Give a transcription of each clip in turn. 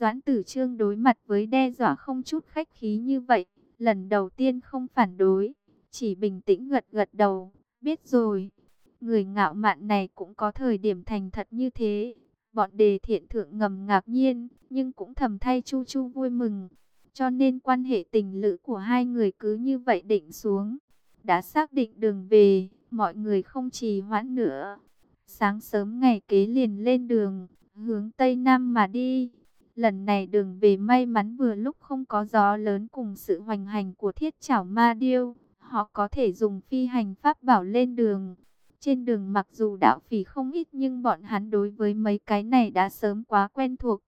Doãn tử trương đối mặt với đe dọa không chút khách khí như vậy, lần đầu tiên không phản đối, chỉ bình tĩnh gật gật đầu, biết rồi. Người ngạo mạn này cũng có thời điểm thành thật như thế. Bọn đề thiện thượng ngầm ngạc nhiên, nhưng cũng thầm thay Chu Chu vui mừng. Cho nên quan hệ tình lữ của hai người cứ như vậy định xuống. Đã xác định đường về, mọi người không trì hoãn nữa. Sáng sớm ngày kế liền lên đường, hướng Tây Nam mà đi. Lần này đường về may mắn vừa lúc không có gió lớn cùng sự hoành hành của thiết chảo ma điêu. Họ có thể dùng phi hành pháp bảo lên đường. Trên đường mặc dù đạo phỉ không ít nhưng bọn hắn đối với mấy cái này đã sớm quá quen thuộc.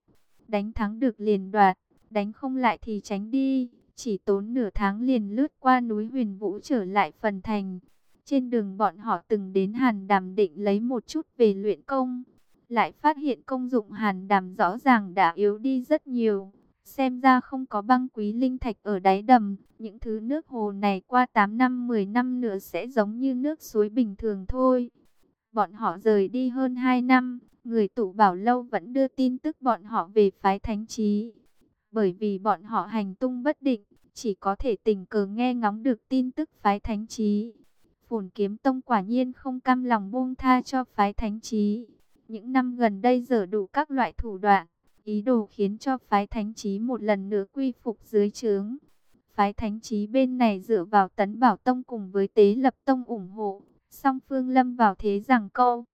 Đánh thắng được liền đoạt, đánh không lại thì tránh đi. Chỉ tốn nửa tháng liền lướt qua núi huyền vũ trở lại phần thành. Trên đường bọn họ từng đến hàn đàm định lấy một chút về luyện công. Lại phát hiện công dụng hàn đàm rõ ràng đã yếu đi rất nhiều. Xem ra không có băng quý linh thạch ở đáy đầm, những thứ nước hồ này qua 8 năm 10 năm nữa sẽ giống như nước suối bình thường thôi. Bọn họ rời đi hơn 2 năm, người tụ bảo lâu vẫn đưa tin tức bọn họ về phái thánh trí. Bởi vì bọn họ hành tung bất định, chỉ có thể tình cờ nghe ngóng được tin tức phái thánh trí. Phồn kiếm tông quả nhiên không cam lòng buông tha cho phái thánh trí. Những năm gần đây dở đủ các loại thủ đoạn, ý đồ khiến cho phái thánh trí một lần nữa quy phục dưới trướng. Phái thánh trí bên này dựa vào tấn bảo tông cùng với tế lập tông ủng hộ, song phương lâm vào thế rằng câu.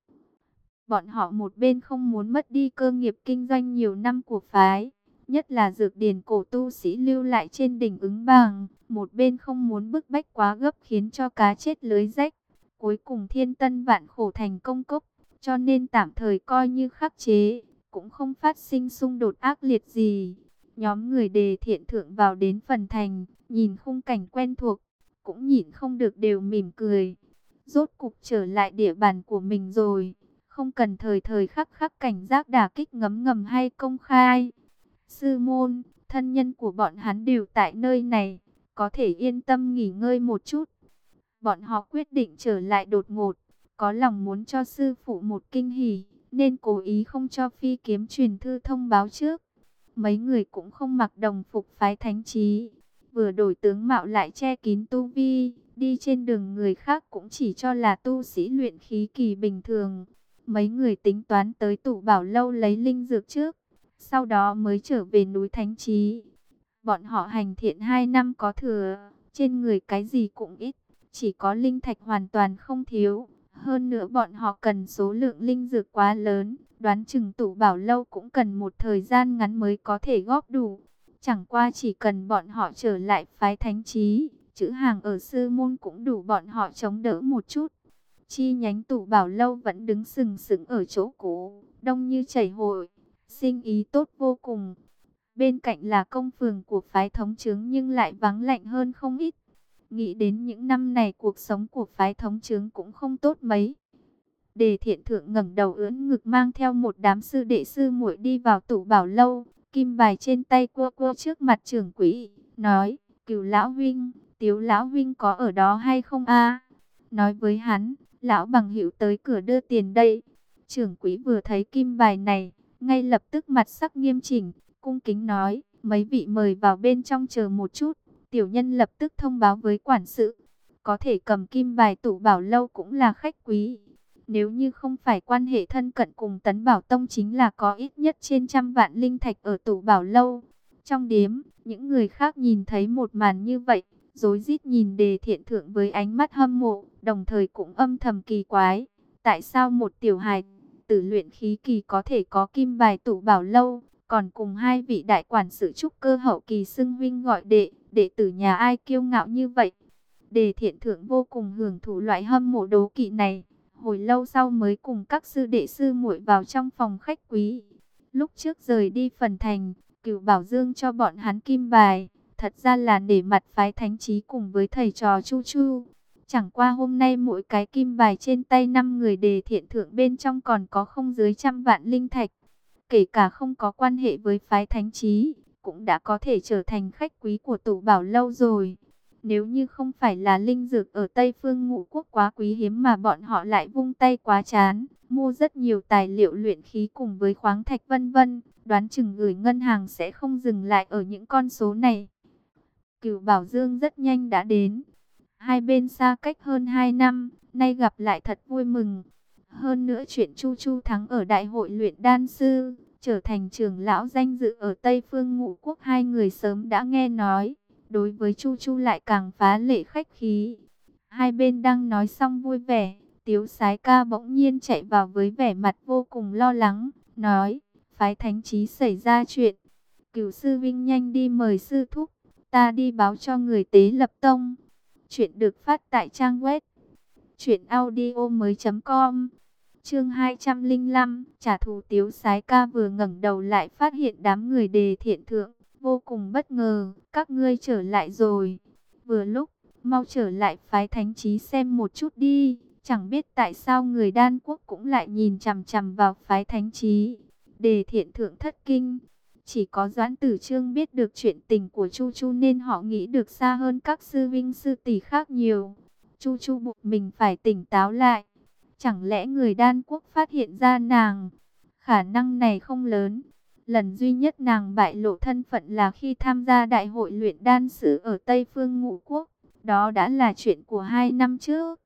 Bọn họ một bên không muốn mất đi cơ nghiệp kinh doanh nhiều năm của phái, nhất là dược điển cổ tu sĩ lưu lại trên đỉnh ứng bàng, một bên không muốn bức bách quá gấp khiến cho cá chết lưới rách. Cuối cùng thiên tân vạn khổ thành công cốc, cho nên tạm thời coi như khắc chế, cũng không phát sinh xung đột ác liệt gì. Nhóm người đề thiện thượng vào đến phần thành, nhìn khung cảnh quen thuộc, cũng nhìn không được đều mỉm cười. Rốt cục trở lại địa bàn của mình rồi, không cần thời thời khắc khắc cảnh giác đả kích ngấm ngầm hay công khai. Sư môn, thân nhân của bọn hắn đều tại nơi này, có thể yên tâm nghỉ ngơi một chút. Bọn họ quyết định trở lại đột ngột, có lòng muốn cho sư phụ một kinh hỉ, nên cố ý không cho phi kiếm truyền thư thông báo trước. Mấy người cũng không mặc đồng phục phái thánh trí, vừa đổi tướng mạo lại che kín tu vi, đi trên đường người khác cũng chỉ cho là tu sĩ luyện khí kỳ bình thường. Mấy người tính toán tới tủ bảo lâu lấy linh dược trước, sau đó mới trở về núi thánh trí. Bọn họ hành thiện hai năm có thừa, trên người cái gì cũng ít, chỉ có linh thạch hoàn toàn không thiếu. Hơn nữa bọn họ cần số lượng linh dược quá lớn, đoán chừng tủ bảo lâu cũng cần một thời gian ngắn mới có thể góp đủ. Chẳng qua chỉ cần bọn họ trở lại phái thánh trí, chữ hàng ở sư môn cũng đủ bọn họ chống đỡ một chút. Chi nhánh tủ bảo lâu vẫn đứng sừng sững ở chỗ cũ, đông như chảy hội, sinh ý tốt vô cùng. Bên cạnh là công phường của phái thống chứng nhưng lại vắng lạnh hơn không ít. Nghĩ đến những năm này cuộc sống của phái thống chứng cũng không tốt mấy. Đề thiện thượng ngẩng đầu ưỡn ngực mang theo một đám sư đệ sư muội đi vào tủ bảo lâu. Kim bài trên tay cua cua trước mặt trưởng quỹ, nói, cửu lão huynh, tiếu lão huynh có ở đó hay không a Nói với hắn, lão bằng hữu tới cửa đưa tiền đây. Trưởng quỹ vừa thấy kim bài này, ngay lập tức mặt sắc nghiêm chỉnh, cung kính nói, mấy vị mời vào bên trong chờ một chút. Tiểu nhân lập tức thông báo với quản sự, có thể cầm kim bài tủ bảo lâu cũng là khách quý. Nếu như không phải quan hệ thân cận cùng Tấn Bảo Tông chính là có ít nhất trên trăm vạn linh thạch ở tủ bảo lâu. Trong điếm, những người khác nhìn thấy một màn như vậy, rối rít nhìn đề thiện thượng với ánh mắt hâm mộ, đồng thời cũng âm thầm kỳ quái. Tại sao một tiểu hài tử luyện khí kỳ có thể có kim bài tủ bảo lâu, còn cùng hai vị đại quản sự trúc cơ hậu kỳ xưng huynh gọi đệ, đệ tử nhà ai kiêu ngạo như vậy. Đề thiện thượng vô cùng hưởng thụ loại hâm mộ đố kỵ này, hồi lâu sau mới cùng các sư đệ sư muội vào trong phòng khách quý. Lúc trước rời đi phần thành, cửu bảo dương cho bọn hắn kim bài, thật ra là để mặt phái thánh trí cùng với thầy trò chu chu. Chẳng qua hôm nay mỗi cái kim bài trên tay năm người đề thiện thượng bên trong còn có không dưới trăm vạn linh thạch. Kể cả không có quan hệ với phái thánh trí, cũng đã có thể trở thành khách quý của tủ bảo lâu rồi. Nếu như không phải là linh dược ở Tây Phương Ngũ Quốc quá quý hiếm mà bọn họ lại vung tay quá chán, mua rất nhiều tài liệu luyện khí cùng với khoáng thạch vân vân, đoán chừng gửi ngân hàng sẽ không dừng lại ở những con số này. Cửu Bảo Dương rất nhanh đã đến. Hai bên xa cách hơn 2 năm, nay gặp lại thật vui mừng. Hơn nữa chuyện Chu Chu thắng ở đại hội luyện đan sư, trở thành trưởng lão danh dự ở Tây Phương Ngũ Quốc hai người sớm đã nghe nói. Đối với Chu Chu lại càng phá lệ khách khí. Hai bên đang nói xong vui vẻ, Tiếu Sái Ca bỗng nhiên chạy vào với vẻ mặt vô cùng lo lắng, nói, phái thánh trí xảy ra chuyện. Cửu sư Vinh nhanh đi mời sư thúc, ta đi báo cho người tế lập tông. Chuyện được phát tại trang web truyệnaudiomoi.com. Chương 205, trả thù Tiếu Sái Ca vừa ngẩng đầu lại phát hiện đám người đề thiện thượng, vô cùng bất ngờ, các ngươi trở lại rồi. Vừa lúc, mau trở lại phái thánh trí xem một chút đi, chẳng biết tại sao người đan quốc cũng lại nhìn chằm chằm vào phái thánh trí. Đề thiện thượng thất kinh, chỉ có Doãn Tử Trương biết được chuyện tình của Chu Chu nên họ nghĩ được xa hơn các sư vinh sư tỷ khác nhiều. Chu Chu buộc mình phải tỉnh táo lại. Chẳng lẽ người đan quốc phát hiện ra nàng? Khả năng này không lớn. Lần duy nhất nàng bại lộ thân phận là khi tham gia đại hội luyện đan sử ở Tây Phương Ngũ Quốc. Đó đã là chuyện của hai năm trước.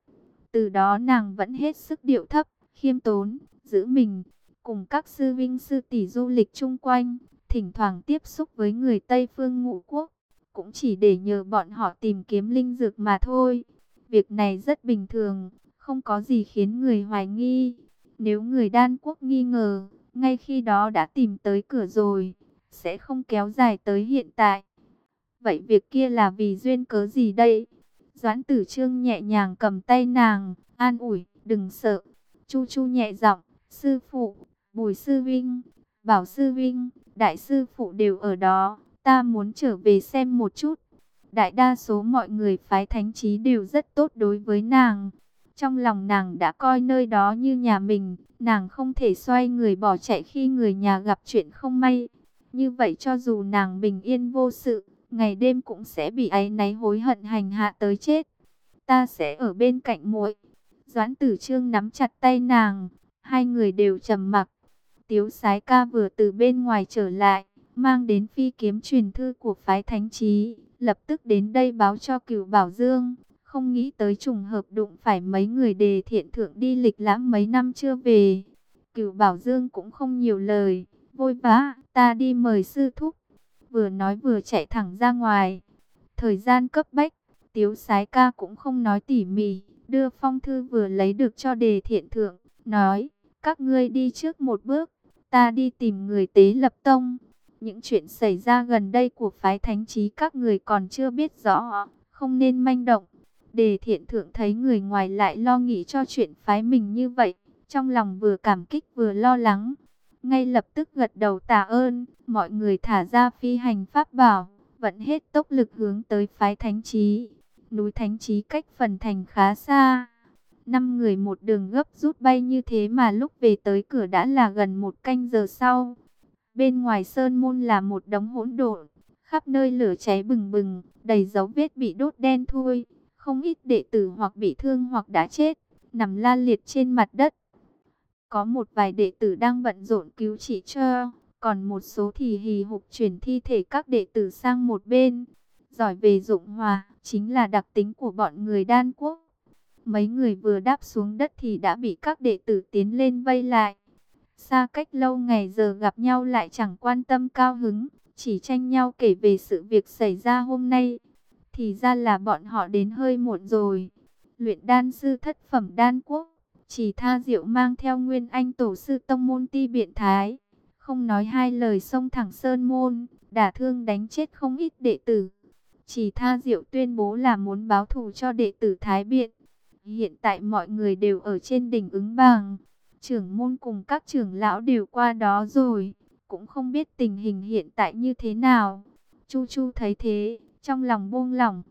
Từ đó nàng vẫn hết sức điệu thấp, khiêm tốn, giữ mình. Cùng các sư vinh sư tỷ du lịch chung quanh, thỉnh thoảng tiếp xúc với người Tây Phương Ngũ Quốc. Cũng chỉ để nhờ bọn họ tìm kiếm linh dược mà thôi. Việc này rất bình thường, không có gì khiến người hoài nghi. Nếu người đan quốc nghi ngờ, ngay khi đó đã tìm tới cửa rồi, sẽ không kéo dài tới hiện tại. Vậy việc kia là vì duyên cớ gì đây? Doãn tử trương nhẹ nhàng cầm tay nàng, an ủi, đừng sợ. Chu chu nhẹ giọng, sư phụ, bùi sư vinh, bảo sư vinh, đại sư phụ đều ở đó, ta muốn trở về xem một chút. Đại đa số mọi người phái thánh trí đều rất tốt đối với nàng. Trong lòng nàng đã coi nơi đó như nhà mình, nàng không thể xoay người bỏ chạy khi người nhà gặp chuyện không may. Như vậy cho dù nàng bình yên vô sự, ngày đêm cũng sẽ bị áy náy hối hận hành hạ tới chết. Ta sẽ ở bên cạnh muội. Doãn Tử Trương nắm chặt tay nàng, hai người đều trầm mặc. Tiếu Sái Ca vừa từ bên ngoài trở lại, mang đến phi kiếm truyền thư của phái Thánh Trí, lập tức đến đây báo cho Cửu Bảo Dương. Không nghĩ tới trùng hợp đụng phải mấy người đề thiện thượng đi lịch lãm mấy năm chưa về. Cửu Bảo Dương cũng không nhiều lời, vội vã, ta đi mời sư thúc. Vừa nói vừa chạy thẳng ra ngoài. Thời gian cấp bách, Tiếu Sái Ca cũng không nói tỉ mỉ, đưa phong thư vừa lấy được cho đề thiện thượng, nói, các ngươi đi trước một bước, ta đi tìm người tế lập tông. Những chuyện xảy ra gần đây của phái thánh trí các người còn chưa biết rõ, không nên manh động. Đề thiện thượng thấy người ngoài lại lo nghĩ cho chuyện phái mình như vậy, trong lòng vừa cảm kích vừa lo lắng. Ngay lập tức gật đầu tạ ơn, mọi người thả ra phi hành pháp bảo, vận hết tốc lực hướng tới phái thánh trí. Núi thánh trí cách phần thành khá xa. Năm người một đường gấp rút bay như thế mà lúc về tới cửa đã là gần một canh giờ sau. Bên ngoài sơn môn là một đống hỗn độn, khắp nơi lửa cháy bừng bừng, đầy dấu vết bị đốt đen thui. Không ít đệ tử hoặc bị thương hoặc đã chết, nằm la liệt trên mặt đất. Có một vài đệ tử đang bận rộn cứu trị cho, còn một số thì hì hục chuyển thi thể các đệ tử sang một bên. Giỏi về dụng hòa, chính là đặc tính của bọn người đan quốc. Mấy người vừa đáp xuống đất thì đã bị các đệ tử tiến lên vây lại. Xa cách lâu ngày giờ gặp nhau lại chẳng quan tâm cao hứng, chỉ tranh nhau kể về sự việc xảy ra hôm nay. Thì ra là bọn họ đến hơi muộn rồi. Luyện đan sư thất phẩm đan quốc, chỉ tha diệu mang theo nguyên anh tổ sư tông môn ti biện thái. Không nói hai lời xông thẳng sơn môn, đả thương đánh chết không ít đệ tử. Chỉ tha diệu tuyên bố là muốn báo thù cho đệ tử Thái Biện. Hiện tại mọi người đều ở trên đỉnh ứng bàng. Trưởng môn cùng các trưởng lão đều qua đó rồi. Cũng không biết tình hình hiện tại như thế nào. Chu Chu thấy thế, trong lòng buông lỏng.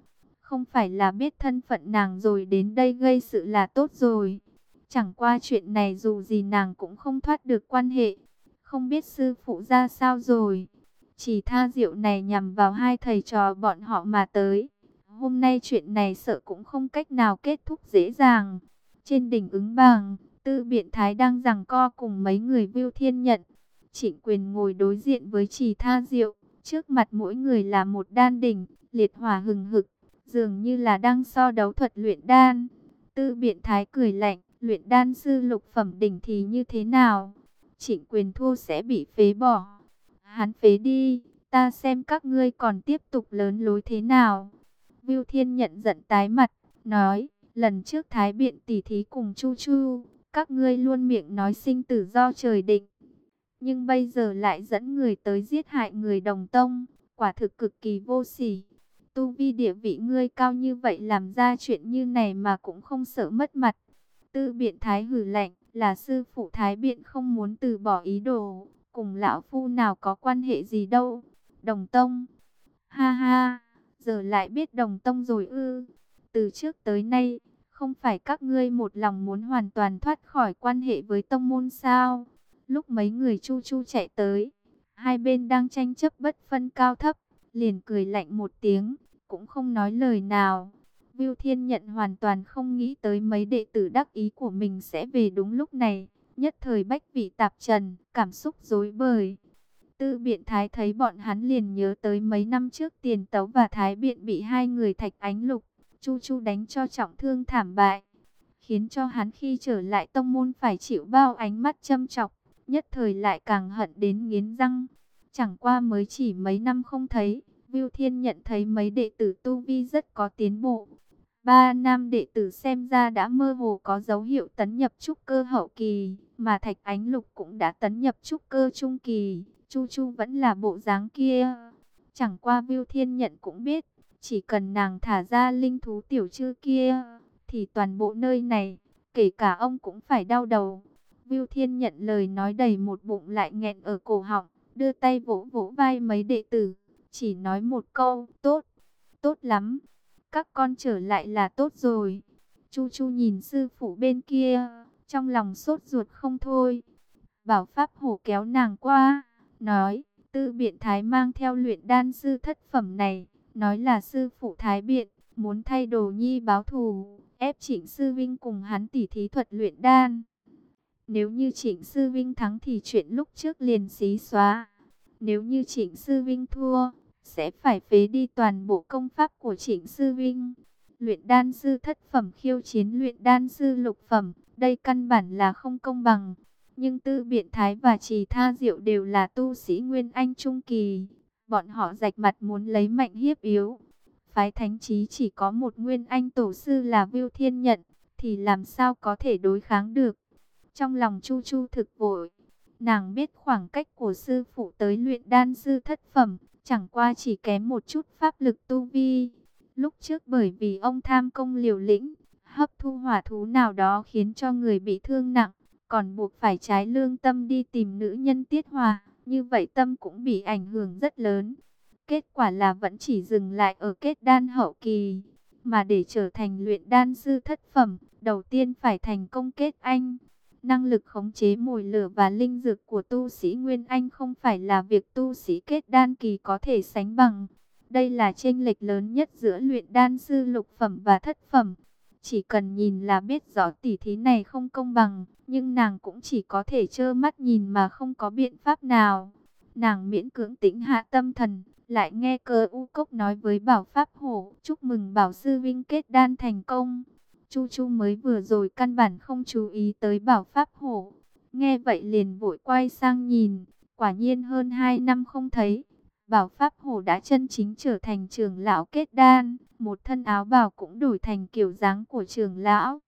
Không phải là biết thân phận nàng rồi đến đây gây sự là tốt rồi. Chẳng qua chuyện này dù gì nàng cũng không thoát được quan hệ. Không biết sư phụ ra sao rồi. Chỉ tha diệu này nhằm vào hai thầy trò bọn họ mà tới. Hôm nay chuyện này sợ cũng không cách nào kết thúc dễ dàng. Trên đỉnh ứng bàng, tư biện thái đang rằng co cùng mấy người viêu thiên nhận. Trịnh quyền ngồi đối diện với trì tha diệu. Trước mặt mỗi người là một đan đỉnh, liệt hỏa hừng hực, dường như là đang so đấu thuật luyện đan. Tư biện thái cười lạnh, luyện đan sư lục phẩm đỉnh thì như thế nào? Trịnh quyền thua sẽ bị phế bỏ. Hắn phế đi, ta xem các ngươi còn tiếp tục lớn lối thế nào. Viu Thiên nhận giận tái mặt, nói, lần trước Thái Biện tỉ thí cùng Chu Chu, các ngươi luôn miệng nói sinh tử do trời định. Nhưng bây giờ lại dẫn người tới giết hại người đồng tông, quả thực cực kỳ vô sỉ. Tu vi địa vị ngươi cao như vậy làm ra chuyện như này mà cũng không sợ mất mặt. Tư biện thái hử lạnh, là sư phụ thái biện không muốn từ bỏ ý đồ, cùng lão phu nào có quan hệ gì đâu. Đồng tông, ha ha, giờ lại biết đồng tông rồi ư. Từ trước tới nay, không phải các ngươi một lòng muốn hoàn toàn thoát khỏi quan hệ với tông môn sao? Lúc mấy người chu chu chạy tới, hai bên đang tranh chấp bất phân cao thấp, liền cười lạnh một tiếng, cũng không nói lời nào. Viu Thiên Nhận hoàn toàn không nghĩ tới mấy đệ tử đắc ý của mình sẽ về đúng lúc này, nhất thời bách vị tạp trần, cảm xúc dối bời. Tư biện thái thấy bọn hắn liền nhớ tới mấy năm trước tiền tấu và thái biện bị hai người thạch ánh lục, chu chu đánh cho trọng thương thảm bại. Khiến cho hắn khi trở lại tông môn phải chịu bao ánh mắt châm chọc, nhất thời lại càng hận đến nghiến răng. Chẳng qua mới chỉ mấy năm không thấy, Viu Thiên nhận thấy mấy đệ tử tu vi rất có tiến bộ. Ba nam đệ tử xem ra đã mơ hồ có dấu hiệu tấn nhập trúc cơ hậu kỳ, mà Thạch Ánh Lục cũng đã tấn nhập trúc cơ trung kỳ, Chu Chu vẫn là bộ dáng kia. Chẳng qua Viu Thiên nhận cũng biết, chỉ cần nàng thả ra linh thú tiểu chư kia, thì toàn bộ nơi này, kể cả ông cũng phải đau đầu. Viu Thiên nhận lời nói đầy một bụng lại nghẹn ở cổ họng, đưa tay vỗ vỗ vai mấy đệ tử, chỉ nói một câu, tốt, tốt lắm, các con trở lại là tốt rồi. Chu Chu nhìn sư phụ bên kia, trong lòng sốt ruột không thôi. Bảo Pháp Hổ kéo nàng qua, nói, tư biện thái mang theo luyện đan sư thất phẩm này, nói là sư phụ thái biện, muốn thay đồ nhi báo thù, ép trịnh sư vinh cùng hắn tỉ thí thuật luyện đan. Nếu như trịnh sư vinh thắng thì chuyện lúc trước liền xí xóa. Nếu như trịnh sư vinh thua, sẽ phải phế đi toàn bộ công pháp của Trịnh Sư Vinh. Luyện đan sư thất phẩm khiêu chiến luyện đan sư lục phẩm, đây căn bản là không công bằng. Nhưng Tư Biện Thái và Trì Tha Diệu đều là tu sĩ Nguyên Anh Trung Kỳ. Bọn họ rạch mặt muốn lấy mạnh hiếp yếu. Phái thánh trí chỉ có một Nguyên Anh tổ sư là Viu Thiên Nhận, thì làm sao có thể đối kháng được. Trong lòng Chu Chu thực vội, nàng biết khoảng cách của sư phụ tới luyện đan sư thất phẩm, chẳng qua chỉ kém một chút pháp lực tu vi. Lúc trước bởi vì ông tham công liều lĩnh, hấp thu hỏa thú nào đó khiến cho người bị thương nặng, còn buộc phải trái lương tâm đi tìm nữ nhân tiết hòa, như vậy tâm cũng bị ảnh hưởng rất lớn. Kết quả là vẫn chỉ dừng lại ở kết đan hậu kỳ, mà để trở thành luyện đan sư thất phẩm, đầu tiên phải thành công kết anh. Năng lực khống chế mồi lửa và linh dược của tu sĩ Nguyên Anh không phải là việc tu sĩ kết đan kỳ có thể sánh bằng. Đây là chênh lệch lớn nhất giữa luyện đan sư lục phẩm và thất phẩm. Chỉ cần nhìn là biết rõ tỷ thí này không công bằng, nhưng nàng cũng chỉ có thể trơ mắt nhìn mà không có biện pháp nào. Nàng miễn cưỡng tĩnh hạ tâm thần, lại nghe cơ u cốc nói với bảo pháp hổ, chúc mừng bảo sư vinh kết đan thành công. Chu Chu mới vừa rồi căn bản không chú ý tới bảo pháp hổ. Nghe vậy liền vội quay sang nhìn, quả nhiên hơn 2 năm không thấy. Bảo pháp hổ đã chân chính trở thành trường lão kết đan, một thân áo bào cũng đổi thành kiểu dáng của trường lão.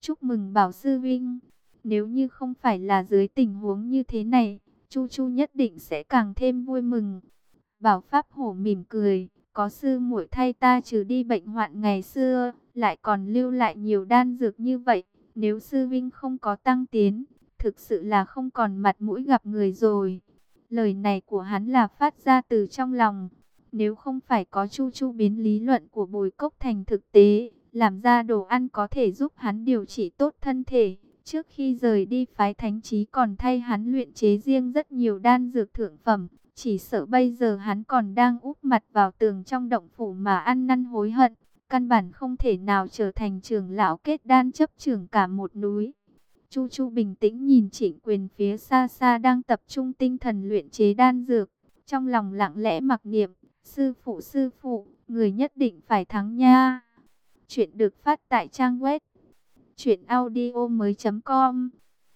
Chúc mừng bảo sư vinh, nếu như không phải là dưới tình huống như thế này, Chu Chu nhất định sẽ càng thêm vui mừng. Bảo pháp hổ mỉm cười, có sư muội thay ta trừ đi bệnh hoạn ngày xưa, lại còn lưu lại nhiều đan dược như vậy. Nếu sư vinh không có tăng tiến, thực sự là không còn mặt mũi gặp người rồi. Lời này của hắn là phát ra từ trong lòng. Nếu không phải có chu chu biến lý luận của bồi cốc thành thực tế, làm ra đồ ăn có thể giúp hắn điều trị tốt thân thể. Trước khi rời đi phái thánh trí còn thay hắn luyện chế riêng rất nhiều đan dược thượng phẩm, Chỉ sợ bây giờ hắn còn đang úp mặt vào tường trong động phủ mà ăn năn hối hận. Căn bản không thể nào trở thành trưởng lão kết đan chấp trưởng cả một núi. Chu Chu bình tĩnh nhìn trịnh quyền phía xa xa đang tập trung tinh thần luyện chế đan dược. Trong lòng lặng lẽ mặc niệm, sư phụ sư phụ, người nhất định phải thắng nha. Chuyện được phát tại trang web truyệnaudiomoi.com.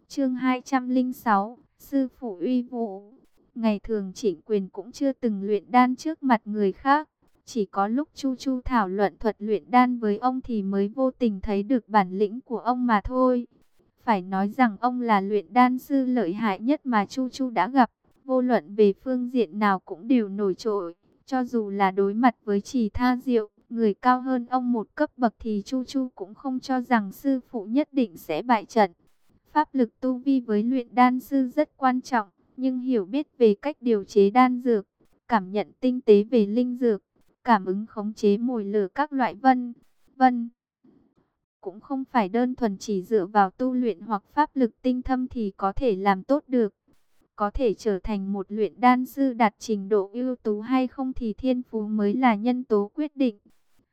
Chương 206, sư phụ uy vũ. Ngày thường Trịnh Quyền cũng chưa từng luyện đan trước mặt người khác, chỉ có lúc Chu Chu thảo luận thuật luyện đan với ông thì mới vô tình thấy được bản lĩnh của ông mà thôi. Phải nói rằng ông là luyện đan sư lợi hại nhất mà Chu Chu đã gặp, vô luận về phương diện nào cũng đều nổi trội, cho dù là đối mặt với Trì Tha Diệu, người cao hơn ông một cấp bậc thì Chu Chu cũng không cho rằng sư phụ nhất định sẽ bại trận. Pháp lực tu vi với luyện đan sư rất quan trọng, nhưng hiểu biết về cách điều chế đan dược, cảm nhận tinh tế về linh dược, cảm ứng khống chế mồi lửa các loại vân, vân. Cũng không phải đơn thuần chỉ dựa vào tu luyện hoặc pháp lực tinh thâm thì có thể làm tốt được. Có thể trở thành một luyện đan sư đạt trình độ ưu tú hay không thì thiên phú mới là nhân tố quyết định.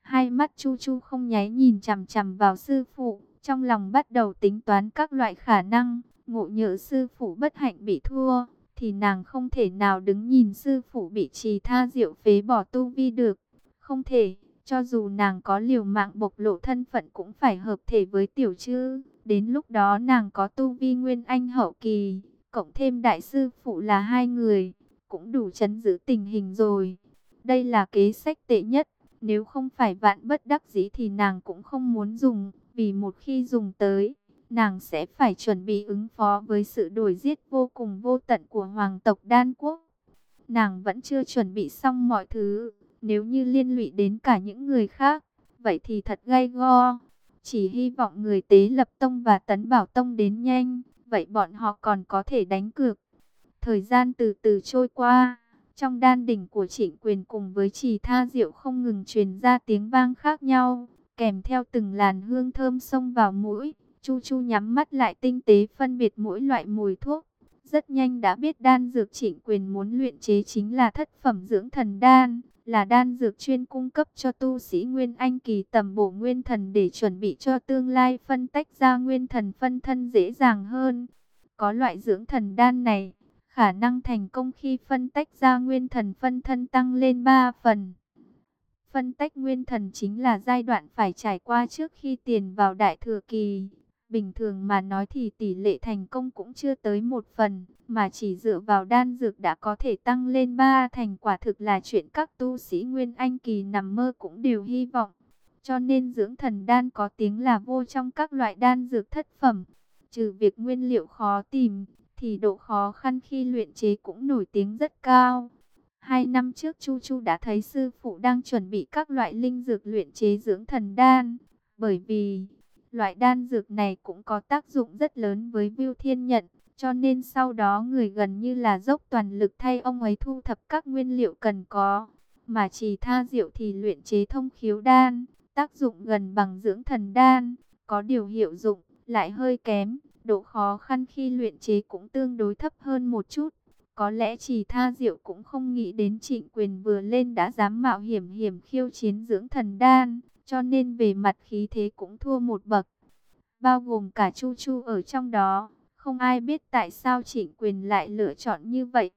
Hai mắt Chu Chu không nháy nhìn chằm chằm vào sư phụ, trong lòng bắt đầu tính toán các loại khả năng, ngộ nhỡ sư phụ bất hạnh bị thua, thì nàng không thể nào đứng nhìn sư phụ bị trì tha diệu phế bỏ tu vi được. Không thể, cho dù nàng có liều mạng bộc lộ thân phận cũng phải hợp thể với tiểu chư. Đến lúc đó nàng có tu vi nguyên anh hậu kỳ, cộng thêm đại sư phụ là hai người, cũng đủ chấn giữ tình hình rồi. Đây là kế sách tệ nhất, nếu không phải vạn bất đắc dĩ thì nàng cũng không muốn dùng, vì một khi dùng tới, nàng sẽ phải chuẩn bị ứng phó với sự đổi giết vô cùng vô tận của hoàng tộc Đan Quốc. Nàng vẫn chưa chuẩn bị xong mọi thứ, nếu như liên lụy đến cả những người khác, vậy thì thật gay go. Chỉ hy vọng người tế lập tông và tấn bảo tông đến nhanh, vậy bọn họ còn có thể đánh cược. Thời gian từ từ trôi qua, trong đan đỉnh của trịnh quyền cùng với trì tha diệu không ngừng truyền ra tiếng vang khác nhau, kèm theo từng làn hương thơm xông vào mũi. Chu Chu nhắm mắt lại tinh tế phân biệt mỗi loại mùi thuốc. Rất nhanh đã biết đan dược trịnh quyền muốn luyện chế chính là thất phẩm dưỡng thần đan, là đan dược chuyên cung cấp cho tu sĩ Nguyên Anh kỳ tầm bổ nguyên thần để chuẩn bị cho tương lai phân tách ra nguyên thần phân thân dễ dàng hơn. Có loại dưỡng thần đan này, khả năng thành công khi phân tách ra nguyên thần phân thân tăng lên 3 phần. Phân tách nguyên thần chính là giai đoạn phải trải qua trước khi tiền vào đại thừa kỳ. Bình thường mà nói thì tỷ lệ thành công cũng chưa tới một phần, mà chỉ dựa vào đan dược đã có thể tăng lên ba thành quả thực là chuyện các tu sĩ Nguyên Anh Kỳ nằm mơ cũng đều hy vọng. Cho nên dưỡng thần đan có tiếng là vô trong các loại đan dược thất phẩm. Trừ việc nguyên liệu khó tìm, thì độ khó khăn khi luyện chế cũng nổi tiếng rất cao. Hai năm trước Chu Chu đã thấy sư phụ đang chuẩn bị các loại linh dược luyện chế dưỡng thần đan, bởi vì Loại đan dược này cũng có tác dụng rất lớn với Viu Thiên Nhận, cho nên sau đó người gần như là dốc toàn lực thay ông ấy thu thập các nguyên liệu cần có. Mà chỉ tha diệu thì luyện chế thông khiếu đan, tác dụng gần bằng dưỡng thần đan, có điều hiệu dụng, lại hơi kém, độ khó khăn khi luyện chế cũng tương đối thấp hơn một chút. Có lẽ chỉ tha diệu cũng không nghĩ đến trịnh quyền vừa lên đã dám mạo hiểm hiểm khiêu chiến dưỡng thần đan, cho nên về mặt khí thế cũng thua một bậc. Bao gồm cả Chu Chu ở trong đó, không ai biết tại sao Trịnh Quyền lại lựa chọn như vậy.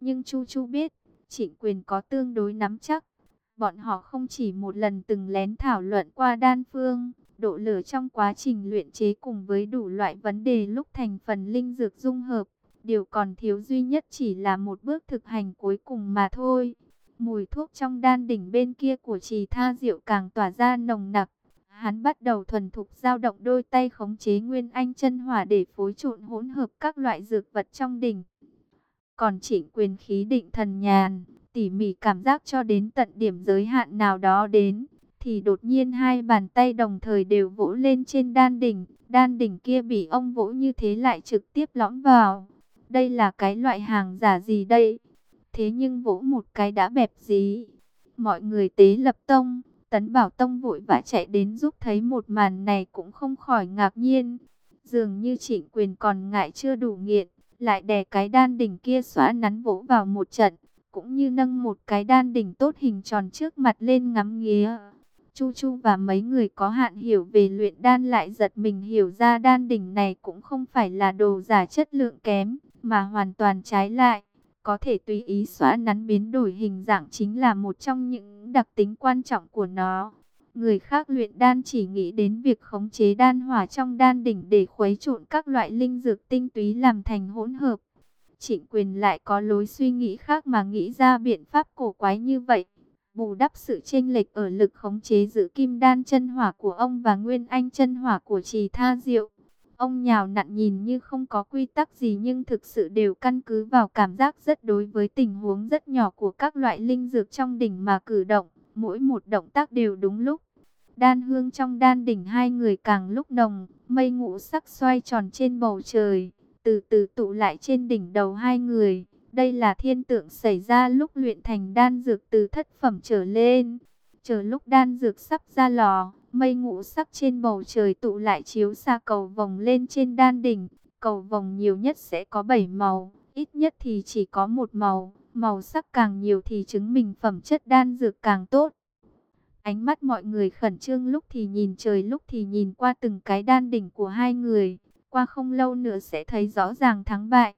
Nhưng Chu Chu biết, Trịnh Quyền có tương đối nắm chắc. Bọn họ không chỉ một lần từng lén thảo luận qua đan phương, độ lửa trong quá trình luyện chế cùng với đủ loại vấn đề lúc thành phần linh dược dung hợp. Điều còn thiếu duy nhất chỉ là một bước thực hành cuối cùng mà thôi. Mùi thuốc trong đan đỉnh bên kia của trì tha diệu càng tỏa ra nồng nặc. Hắn bắt đầu thuần thục giao động đôi tay khống chế nguyên anh chân hỏa để phối trộn hỗn hợp các loại dược vật trong đỉnh. Còn trịnh quyền khí định thần nhàn, tỉ mỉ cảm giác cho đến tận điểm giới hạn nào đó đến, thì đột nhiên hai bàn tay đồng thời đều vỗ lên trên đan đỉnh. Đan đỉnh kia bị ông vỗ như thế lại trực tiếp lõm vào. Đây là cái loại hàng giả gì đây? Thế nhưng vỗ một cái đã bẹp dí, Mọi người tế lập tông, tấn bảo tông vội vã chạy đến giúp thấy một màn này cũng không khỏi ngạc nhiên. Dường như trịnh quyền còn ngại chưa đủ nghiện, lại đè cái đan đỉnh kia xóa nắn vỗ vào một trận. cũng như nâng một cái đan đỉnh tốt hình tròn trước mặt lên ngắm nghía. Chu Chu và mấy người có hạn hiểu về luyện đan lại giật mình hiểu ra đan đỉnh này cũng không phải là đồ giả chất lượng kém, mà hoàn toàn trái lại. Có thể tùy ý xóa nắn biến đổi hình dạng chính là một trong những đặc tính quan trọng của nó. Người khác luyện đan chỉ nghĩ đến việc khống chế đan hỏa trong đan đỉnh để khuấy trộn các loại linh dược tinh túy làm thành hỗn hợp. Trịnh quyền lại có lối suy nghĩ khác mà nghĩ ra biện pháp cổ quái như vậy. Bù đắp sự chênh lệch ở lực khống chế giữa kim đan chân hỏa của ông và nguyên anh chân hỏa của trì tha diệu. Ông nhào nặn nhìn như không có quy tắc gì nhưng thực sự đều căn cứ vào cảm giác rất đối với tình huống rất nhỏ của các loại linh dược trong đỉnh mà cử động. Mỗi một động tác đều đúng lúc. Đan hương trong đan đỉnh hai người càng lúc nồng, mây ngũ sắc xoay tròn trên bầu trời, từ từ tụ lại trên đỉnh đầu hai người. Đây là thiên tượng xảy ra lúc luyện thành đan dược từ thất phẩm trở lên. Chờ lúc đan dược sắp ra lò, mây ngũ sắc trên bầu trời tụ lại chiếu xa cầu vòng lên trên đan đỉnh. Cầu vòng nhiều nhất sẽ có 7 màu, ít nhất thì chỉ có một màu. Màu sắc càng nhiều thì chứng minh phẩm chất đan dược càng tốt. Ánh mắt mọi người khẩn trương lúc thì nhìn trời lúc thì nhìn qua từng cái đan đỉnh của hai người. Qua không lâu nữa sẽ thấy rõ ràng thắng bại.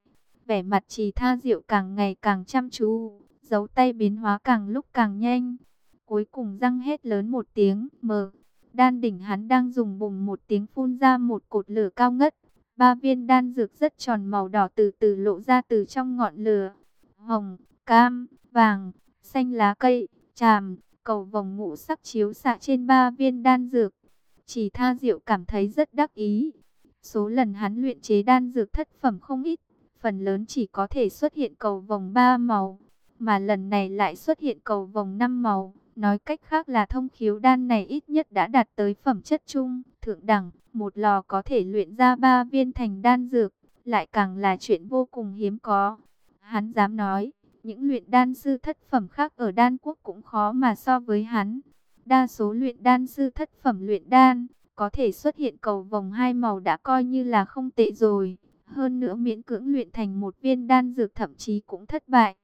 Vẻ mặt trì tha diệu càng ngày càng chăm chú, dấu tay biến hóa càng lúc càng nhanh. Cuối cùng răng hết lớn một tiếng, mờ. Đan đỉnh hắn đang dùng bùng một tiếng phun ra một cột lửa cao ngất. Ba viên đan dược rất tròn màu đỏ từ từ lộ ra từ trong ngọn lửa. Hồng, cam, vàng, xanh lá cây, tràm, cầu vòng ngũ sắc chiếu xạ trên ba viên đan dược. Chỉ tha diệu cảm thấy rất đắc ý. Số lần hắn luyện chế đan dược thất phẩm không ít, phần lớn chỉ có thể xuất hiện cầu vòng ba màu, mà lần này lại xuất hiện cầu vòng năm màu. Nói cách khác là thông khiếu đan này ít nhất đã đạt tới phẩm chất trung, thượng đẳng, một lò có thể luyện ra ba viên thành đan dược, lại càng là chuyện vô cùng hiếm có. Hắn dám nói, những luyện đan sư thất phẩm khác ở đan quốc cũng khó mà so với hắn. Đa số luyện đan sư thất phẩm luyện đan, có thể xuất hiện cầu vòng hai màu đã coi như là không tệ rồi. Hơn nữa miễn cưỡng luyện thành một viên đan dược thậm chí cũng thất bại.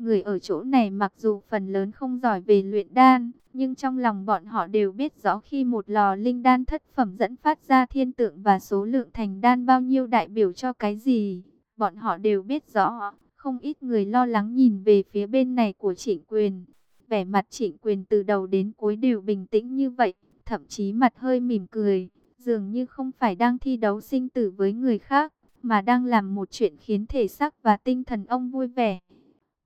Người ở chỗ này mặc dù phần lớn không giỏi về luyện đan, nhưng trong lòng bọn họ đều biết rõ khi một lò linh đan thất phẩm dẫn phát ra thiên tượng và số lượng thành đan bao nhiêu đại biểu cho cái gì. Bọn họ đều biết rõ, không ít người lo lắng nhìn về phía bên này của trịnh quyền. Vẻ mặt trịnh quyền từ đầu đến cuối đều bình tĩnh như vậy, thậm chí mặt hơi mỉm cười, dường như không phải đang thi đấu sinh tử với người khác, mà đang làm một chuyện khiến thể xác và tinh thần ông vui vẻ.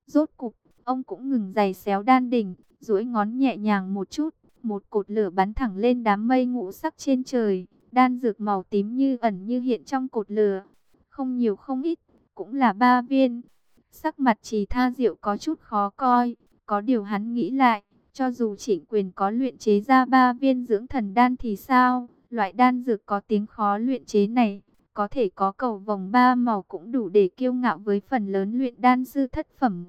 Rốt cục, ông cũng ngừng giày xéo đan đỉnh, duỗi ngón nhẹ nhàng một chút, một cột lửa bắn thẳng lên đám mây ngũ sắc trên trời, đan dược màu tím như ẩn như hiện trong cột lửa. Không nhiều không ít, cũng là ba viên. Sắc mặt trì tha diệu có chút khó coi, có điều hắn nghĩ lại, cho dù trịnh quyền có luyện chế ra ba viên dưỡng thần đan thì sao, loại đan dược có tiếng khó luyện chế này, có thể có cầu vòng ba màu cũng đủ để kiêu ngạo với phần lớn luyện đan sư thất phẩm.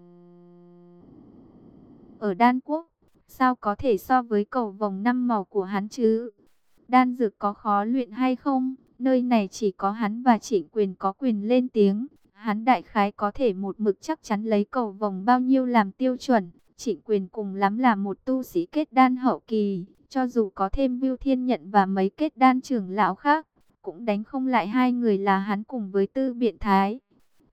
Ở đan quốc, sao có thể so với cầu vòng năm màu của hắn chứ? Đan dược có khó luyện hay không? Nơi này chỉ có hắn và trịnh quyền có quyền lên tiếng. Hắn đại khái có thể một mực chắc chắn lấy cầu vòng bao nhiêu làm tiêu chuẩn. Trịnh quyền cùng lắm là một tu sĩ kết đan hậu kỳ. Cho dù có thêm Viu Thiên Nhận và mấy kết đan trưởng lão khác, cũng đánh không lại hai người là hắn cùng với tư biện thái.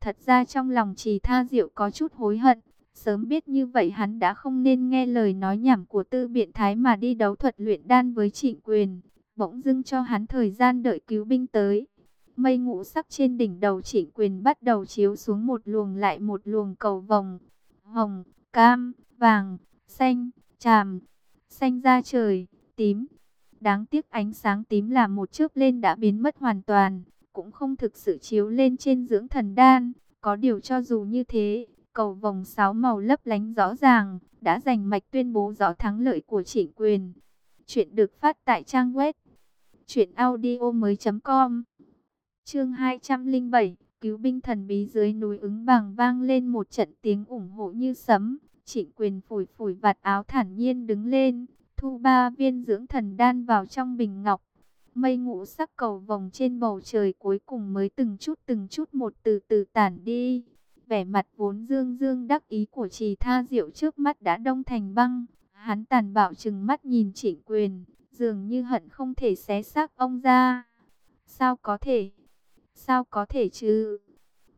Thật ra trong lòng trì tha diệu có chút hối hận. Sớm biết như vậy hắn đã không nên nghe lời nói nhảm của tư biện thái mà đi đấu thuật luyện đan với trịnh quyền. Bỗng dưng cho hắn thời gian đợi cứu binh tới. Mây ngũ sắc trên đỉnh đầu trịnh quyền bắt đầu chiếu xuống một luồng lại một luồng cầu vòng. Hồng, cam, vàng, xanh, tràm, xanh da trời, tím. Đáng tiếc ánh sáng tím là một chớp lên đã biến mất hoàn toàn, cũng không thực sự chiếu lên trên dưỡng thần đan. Có điều cho dù như thế, cầu vòng sáu màu lấp lánh rõ ràng, đã giành mạch tuyên bố rõ thắng lợi của trịnh quyền. Chuyện được phát tại trang web chuyểnaudio.com Chương 207, cứu binh thần bí dưới núi ứng bằng vang lên một trận tiếng ủng hộ như sấm. Trịnh quyền phủi phủi vạt áo thản nhiên đứng lên, thu ba viên dưỡng thần đan vào trong bình ngọc. Mây ngũ sắc cầu vòng trên bầu trời cuối cùng mới từng chút từng chút một từ từ tản đi. Vẻ mặt vốn dương dương đắc ý của trì tha diệu trước mắt đã đông thành băng. Hắn tàn bạo chừng mắt nhìn trịnh quyền, dường như hận không thể xé xác ông ra. Sao có thể? Sao có thể chứ?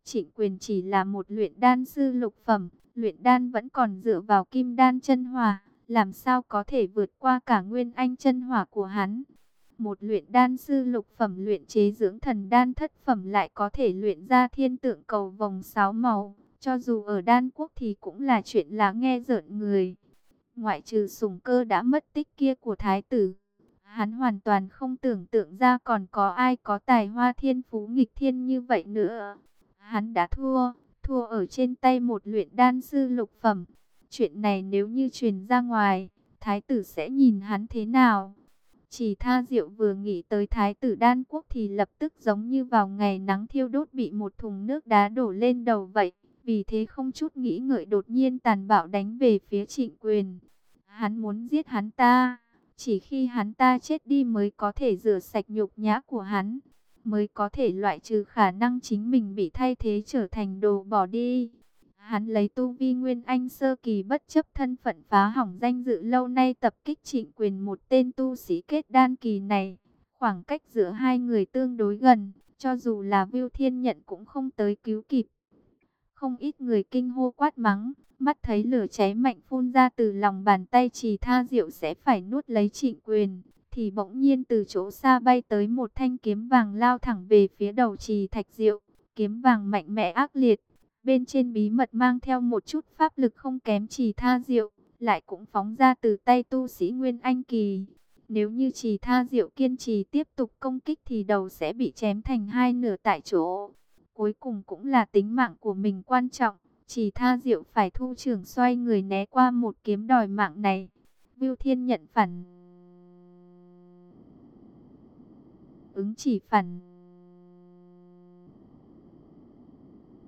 Trịnh quyền chỉ là một luyện đan sư lục phẩm, luyện đan vẫn còn dựa vào kim đan chân hòa làm sao có thể vượt qua cả nguyên anh chân hỏa của hắn. Một luyện đan sư lục phẩm luyện chế dưỡng thần đan thất phẩm lại có thể luyện ra thiên tượng cầu vòng sáu màu, cho dù ở đan quốc thì cũng là chuyện lá nghe rợn người. Ngoại trừ sùng cơ đã mất tích kia của thái tử, hắn hoàn toàn không tưởng tượng ra còn có ai có tài hoa thiên phú nghịch thiên như vậy nữa. Hắn đã thua, thua ở trên tay một luyện đan sư lục phẩm. Chuyện này nếu như truyền ra ngoài, thái tử sẽ nhìn hắn thế nào? Chỉ tha diệu vừa nghĩ tới thái tử đan quốc thì lập tức giống như vào ngày nắng thiêu đốt bị một thùng nước đá đổ lên đầu vậy. Vì thế không chút nghĩ ngợi đột nhiên tàn bạo đánh về phía trịnh quyền. Hắn muốn giết hắn ta, chỉ khi hắn ta chết đi mới có thể rửa sạch nhục nhã của hắn mới có thể loại trừ khả năng chính mình bị thay thế trở thành đồ bỏ đi. Hắn lấy tu vi nguyên anh sơ kỳ bất chấp thân phận phá hỏng danh dự lâu nay tập kích trịnh quyền một tên tu sĩ kết đan kỳ này. Khoảng cách giữa hai người tương đối gần, cho dù là Viu Thiên Nhận cũng không tới cứu kịp. Không ít người kinh hô quát mắng, mắt thấy lửa cháy mạnh phun ra từ lòng bàn tay trì tha diệu sẽ phải nuốt lấy trịnh quyền thì bỗng nhiên từ chỗ xa bay tới một thanh kiếm vàng lao thẳng về phía đầu trì thạch diệu. Kiếm vàng mạnh mẽ ác liệt, bên trên bí mật mang theo một chút pháp lực không kém trì tha diệu, lại cũng phóng ra từ tay tu sĩ Nguyên Anh Kỳ. Nếu như trì tha diệu kiên trì tiếp tục công kích thì đầu sẽ bị chém thành hai nửa tại chỗ. Cuối cùng cũng là tính mạng của mình quan trọng, trì tha diệu phải thu trưởng xoay người né qua một kiếm đòi mạng này. Viu Thiên nhận phản ứng chỉ phản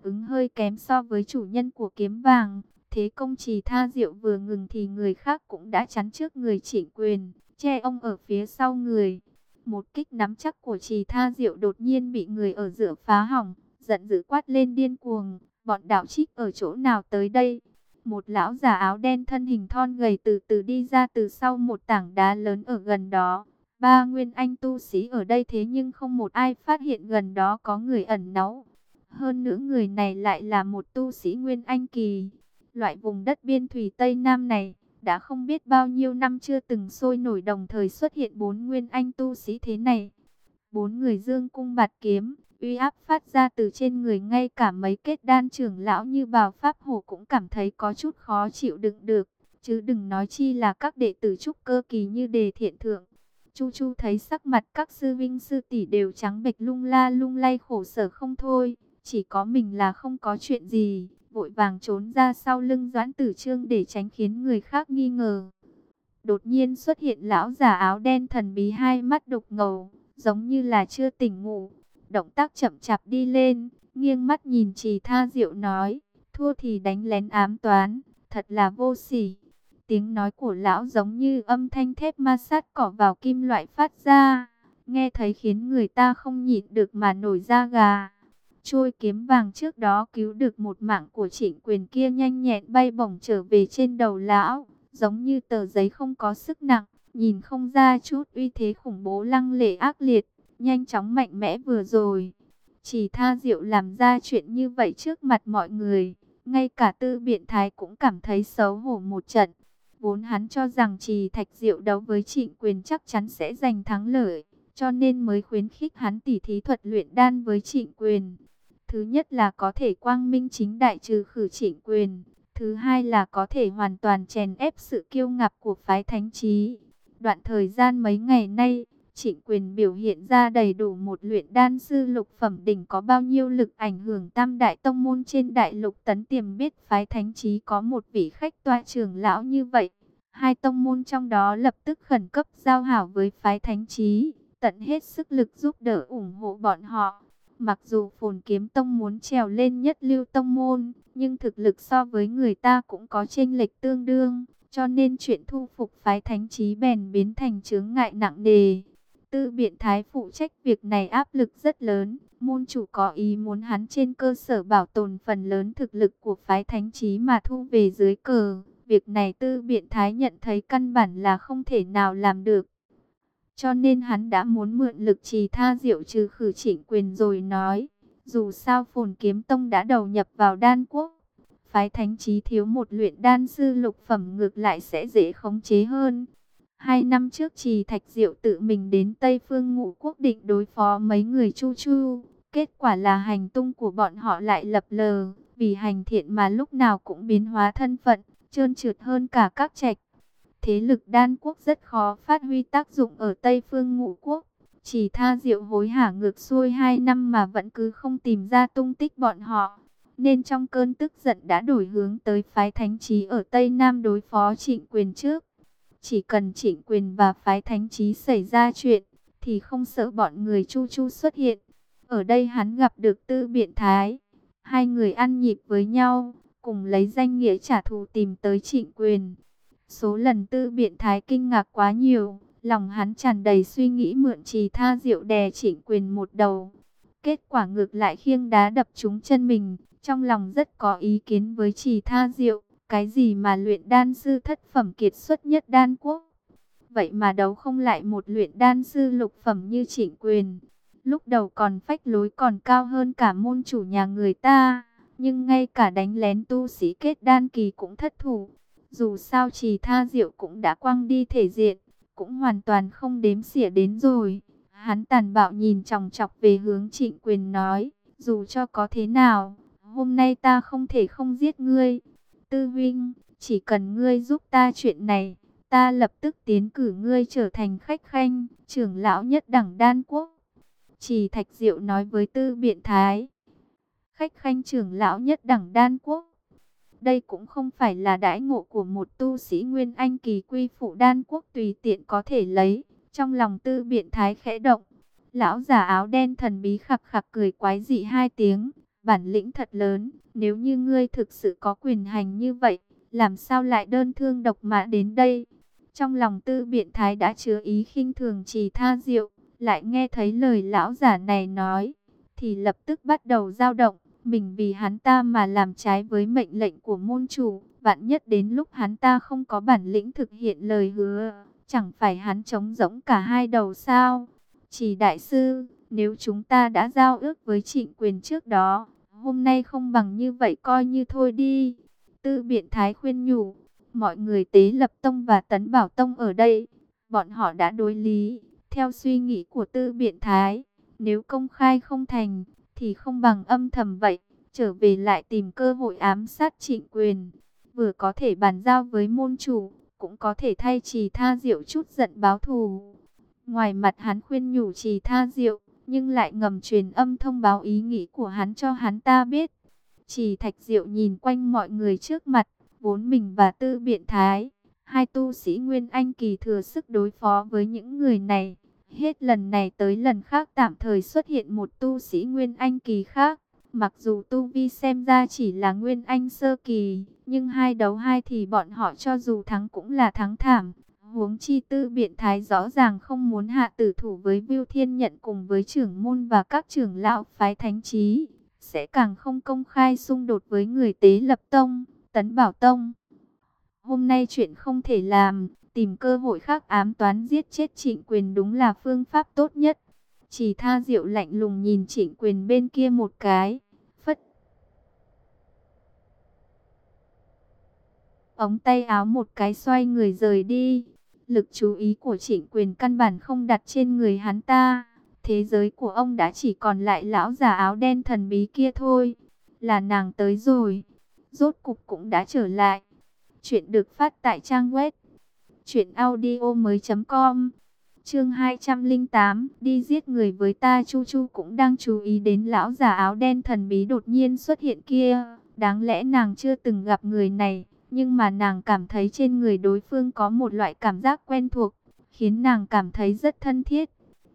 ứng hơi kém so với chủ nhân của kiếm vàng. Thế công trì tha diệu vừa ngừng thì người khác cũng đã chắn trước người chỉnh quyền, che ông ở phía sau người. Một kích nắm chắc của trì tha diệu đột nhiên bị người ở giữa phá hỏng, giận dữ quát lên điên cuồng, bọn đạo trích ở chỗ nào tới đây? Một lão già áo đen thân hình thon gầy từ từ đi ra từ sau một tảng đá lớn ở gần đó. Ba nguyên anh tu sĩ ở đây thế nhưng không một ai phát hiện gần đó có người ẩn náu. Hơn nữa người này lại là một tu sĩ nguyên anh kỳ. Loại vùng đất biên thủy Tây Nam này, đã không biết bao nhiêu năm chưa từng sôi nổi đồng thời xuất hiện bốn nguyên anh tu sĩ thế này. Bốn người dương cung bạt kiếm, uy áp phát ra từ trên người ngay cả mấy kết đan trưởng lão như bào pháp hồ cũng cảm thấy có chút khó chịu đựng được. Chứ đừng nói chi là các đệ tử trúc cơ kỳ như đề thiện thượng. Chu Chu thấy sắc mặt các sư vinh sư tỷ đều trắng bệch lung la lung lay khổ sở không thôi. Chỉ có mình là không có chuyện gì, vội vàng trốn ra sau lưng doãn tử trương để tránh khiến người khác nghi ngờ. Đột nhiên xuất hiện lão già áo đen thần bí hai mắt đục ngầu, giống như là chưa tỉnh ngủ. Động tác chậm chạp đi lên, nghiêng mắt nhìn trì tha diệu nói, thua thì đánh lén ám toán, thật là vô sỉ. Tiếng nói của lão giống như âm thanh thép ma sát cỏ vào kim loại phát ra. Nghe thấy khiến người ta không nhịn được mà nổi da gà. Trôi kiếm vàng trước đó cứu được một mạng của trịnh quyền kia nhanh nhẹn bay bổng trở về trên đầu lão. Giống như tờ giấy không có sức nặng, nhìn không ra chút uy thế khủng bố lăng lệ ác liệt. Nhanh chóng mạnh mẽ vừa rồi. Chỉ tha diệu làm ra chuyện như vậy trước mặt mọi người. Ngay cả tư biện thái cũng cảm thấy xấu hổ một trận. Vốn hắn cho rằng trì thạch diệu đấu với trịnh quyền chắc chắn sẽ giành thắng lợi, cho nên mới khuyến khích hắn tỉ thí thuật luyện đan với trịnh quyền. Thứ nhất là có thể quang minh chính đại trừ khử trịnh quyền. Thứ hai là có thể hoàn toàn chèn ép sự kiêu ngạo của phái thánh trí. Đoạn thời gian mấy ngày nay, trịnh quyền biểu hiện ra đầy đủ một luyện đan sư lục phẩm đỉnh có bao nhiêu lực ảnh hưởng tam đại tông môn trên đại lục tấn tiềm biết phái thánh trí có một vị khách toa trưởng lão như vậy. Hai tông môn trong đó lập tức khẩn cấp giao hảo với phái thánh trí, tận hết sức lực giúp đỡ ủng hộ bọn họ. Mặc dù phồn kiếm tông muốn trèo lên nhất lưu tông môn, nhưng thực lực so với người ta cũng có chênh lệch tương đương, cho nên chuyện thu phục phái thánh trí bèn biến thành chướng ngại nặng nề. Tư biện thái phụ trách việc này áp lực rất lớn. Môn chủ có ý muốn hắn trên cơ sở bảo tồn phần lớn thực lực của phái thánh trí mà thu về dưới cờ. Việc này tư biện thái nhận thấy căn bản là không thể nào làm được. Cho nên hắn đã muốn mượn lực trì tha diệu trừ khử chỉnh quyền rồi nói. Dù sao phồn kiếm tông đã đầu nhập vào đan quốc. Phái thánh trí thiếu một luyện đan sư lục phẩm ngược lại sẽ dễ khống chế hơn. Hai năm trước trì thạch diệu tự mình đến Tây Phương ngũ quốc định đối phó mấy người chu chu. Kết quả là hành tung của bọn họ lại lập lờ. Vì hành thiện mà lúc nào cũng biến hóa thân phận, trơn trượt hơn cả các trạch. Thế lực đan quốc rất khó phát huy tác dụng ở Tây Phương ngũ quốc. Chỉ tha diệu hối hả ngược xuôi hai năm mà vẫn cứ không tìm ra tung tích bọn họ. Nên trong cơn tức giận đã đổi hướng tới phái thánh trí ở Tây Nam đối phó trịnh quyền trước. Chỉ cần trịnh quyền và phái thánh trí xảy ra chuyện, thì không sợ bọn người chu chu xuất hiện. Ở đây hắn gặp được tư biện thái. Hai người ăn nhịp với nhau, cùng lấy danh nghĩa trả thù tìm tới trịnh quyền. Số lần tư biện thái kinh ngạc quá nhiều, lòng hắn tràn đầy suy nghĩ mượn trì tha diệu đè trịnh quyền một đầu. Kết quả ngược lại khiêng đá đập trúng chân mình, trong lòng rất có ý kiến với trì tha diệu. Cái gì mà luyện đan sư thất phẩm kiệt xuất nhất đan quốc? Vậy mà đấu không lại một luyện đan sư lục phẩm như trịnh quyền. Lúc đầu còn phách lối còn cao hơn cả môn chủ nhà người ta. Nhưng ngay cả đánh lén tu sĩ kết đan kỳ cũng thất thủ. Dù sao trì tha diệu cũng đã quăng đi thể diện. Cũng hoàn toàn không đếm xỉa đến rồi. Hắn tàn bạo nhìn chòng chọc về hướng trịnh quyền nói. Dù cho có thế nào, hôm nay ta không thể không giết ngươi. Tư huynh, chỉ cần ngươi giúp ta chuyện này, ta lập tức tiến cử ngươi trở thành khách khanh, trưởng lão nhất đẳng đan quốc. Chỉ thạch diệu nói với tư biện thái. Khách khanh trưởng lão nhất đẳng đan quốc. Đây cũng không phải là đãi ngộ của một tu sĩ Nguyên Anh kỳ quy phụ đan quốc tùy tiện có thể lấy. Trong lòng tư biện thái khẽ động. Lão giả áo đen thần bí khặc khặc cười quái dị hai tiếng. Bản lĩnh thật lớn, nếu như ngươi thực sự có quyền hành như vậy, làm sao lại đơn thương độc mã đến đây? Trong lòng tư biện thái đã chứa ý khinh thường trì tha diệu, lại nghe thấy lời lão giả này nói, thì lập tức bắt đầu dao động, mình vì hắn ta mà làm trái với mệnh lệnh của môn chủ, vạn nhất đến lúc hắn ta không có bản lĩnh thực hiện lời hứa, chẳng phải hắn chống rỗng cả hai đầu sao? Chỉ đại sư, nếu chúng ta đã giao ước với trịnh quyền trước đó, hôm nay không bằng như vậy coi như thôi đi. Tư biện thái khuyên nhủ, mọi người tế lập tông và tấn bảo tông ở đây, bọn họ đã đối lý, theo suy nghĩ của tư biện thái, nếu công khai không thành, thì không bằng âm thầm vậy, trở về lại tìm cơ hội ám sát trịnh quyền, vừa có thể bàn giao với môn chủ, cũng có thể thay trì tha diệu chút giận báo thù. Ngoài mặt hắn khuyên nhủ trì tha diệu, nhưng lại ngầm truyền âm thông báo ý nghĩ của hắn cho hắn ta biết. trì thạch diệu nhìn quanh mọi người trước mặt, vốn mình và tư biện thái, hai tu sĩ Nguyên Anh kỳ thừa sức đối phó với những người này. Hết lần này tới lần khác tạm thời xuất hiện một tu sĩ Nguyên Anh kỳ khác. Mặc dù tu vi xem ra chỉ là Nguyên Anh sơ kỳ, nhưng hai đấu hai thì bọn họ cho dù thắng cũng là thắng thảm. Huống chi tư biện thái rõ ràng không muốn hạ tử thủ với Viu Thiên Nhận cùng với trưởng môn và các trưởng lão phái thánh trí, sẽ càng không công khai xung đột với người tế lập tông, tấn bảo tông. Hôm nay chuyện không thể làm, tìm cơ hội khác ám toán giết chết trịnh quyền đúng là phương pháp tốt nhất. Chỉ tha diệu lạnh lùng nhìn trịnh quyền bên kia một cái, phất. Ống tay áo một cái xoay người rời đi. Lực chú ý của trịnh quyền căn bản không đặt trên người hắn ta. Thế giới của ông đã chỉ còn lại lão già áo đen thần bí kia thôi. Là nàng tới rồi. Rốt cục cũng đã trở lại. Chuyện được phát tại trang web. Chuyện audio mới com. Chương 208, đi giết người với ta Chu Chu cũng đang chú ý đến lão già áo đen thần bí đột nhiên xuất hiện kia. Đáng lẽ nàng chưa từng gặp người này nhưng mà nàng cảm thấy trên người đối phương có một loại cảm giác quen thuộc, khiến nàng cảm thấy rất thân thiết.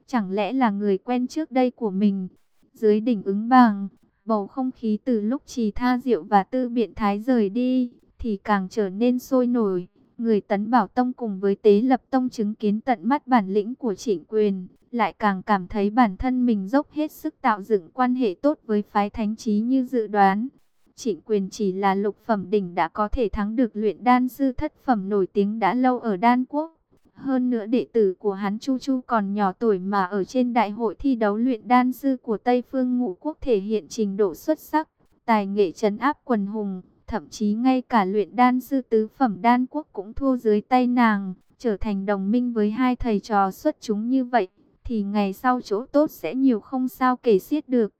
Chẳng lẽ là người quen trước đây của mình? Dưới đỉnh ứng bàng, bầu không khí từ lúc trì tha diệu và tư biện thái rời đi, thì càng trở nên sôi nổi. Người tấn bảo tông cùng với tế lập tông chứng kiến tận mắt bản lĩnh của trịnh quyền, lại càng cảm thấy bản thân mình dốc hết sức tạo dựng quan hệ tốt với phái thánh trí như dự đoán. Trịnh quyền chỉ là lục phẩm đỉnh đã có thể thắng được luyện đan sư thất phẩm nổi tiếng đã lâu ở đan quốc. Hơn nữa đệ tử của hắn Chu Chu còn nhỏ tuổi mà ở trên đại hội thi đấu luyện đan sư của Tây Phương Ngũ Quốc thể hiện trình độ xuất sắc, tài nghệ trấn áp quần hùng, thậm chí ngay cả luyện đan sư tứ phẩm đan quốc cũng thua dưới tay nàng, trở thành đồng minh với hai thầy trò xuất chúng như vậy, thì ngày sau chỗ tốt sẽ nhiều không sao kể xiết được.